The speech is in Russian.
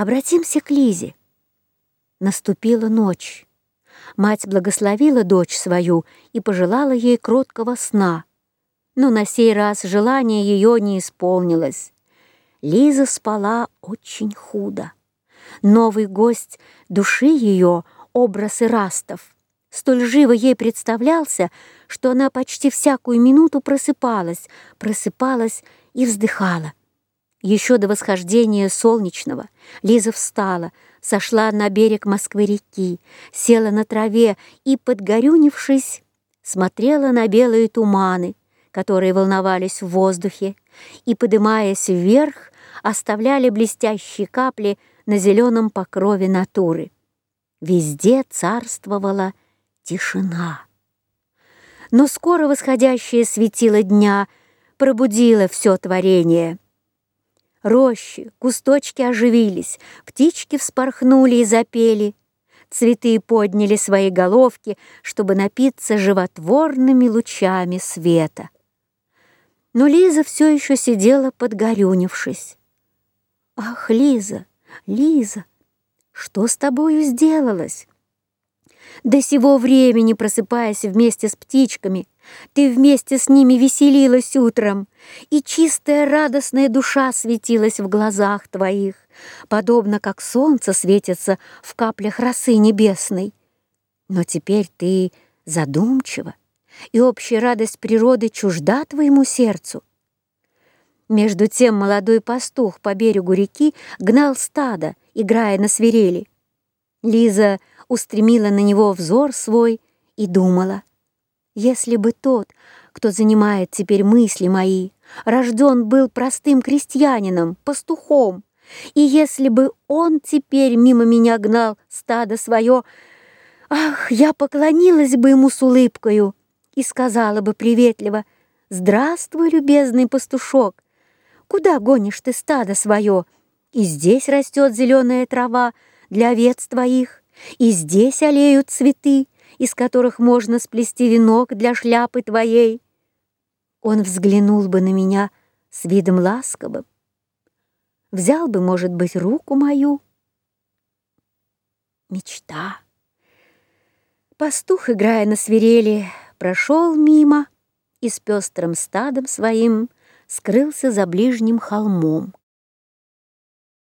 Обратимся к Лизе. Наступила ночь. Мать благословила дочь свою и пожелала ей кроткого сна. Но на сей раз желание ее не исполнилось. Лиза спала очень худо. Новый гость души ее, образ Ирастов, столь живо ей представлялся, что она почти всякую минуту просыпалась, просыпалась и вздыхала. Еще до восхождения солнечного Лиза встала, сошла на берег Москвы-реки, села на траве и, подгорюнившись, смотрела на белые туманы, которые волновались в воздухе, и, подымаясь вверх, оставляли блестящие капли на зеленом покрове натуры. Везде царствовала тишина. Но скоро восходящее светило дня пробудило все творение. Рощи, кусточки оживились, птички вспорхнули и запели. Цветы подняли свои головки, чтобы напиться животворными лучами света. Но Лиза все еще сидела, подгорюнившись. «Ах, Лиза, Лиза, что с тобою сделалось?» До сего времени, просыпаясь вместе с птичками, ты вместе с ними веселилась утром, и чистая радостная душа светилась в глазах твоих, подобно как солнце светится в каплях росы небесной. Но теперь ты задумчива, и общая радость природы чужда твоему сердцу. Между тем молодой пастух по берегу реки гнал стадо, играя на свирели. Лиза устремила на него взор свой и думала, если бы тот, кто занимает теперь мысли мои, рожден был простым крестьянином, пастухом, и если бы он теперь мимо меня гнал стадо свое, ах, я поклонилась бы ему с улыбкою и сказала бы приветливо, «Здравствуй, любезный пастушок! Куда гонишь ты стадо свое? И здесь растет зеленая трава для овец твоих». И здесь олеют цветы, из которых можно сплести венок для шляпы твоей. Он взглянул бы на меня с видом ласковым, взял бы, может быть, руку мою. Мечта. Пастух, играя на свирели, прошел мимо и с пестрым стадом своим скрылся за ближним холмом.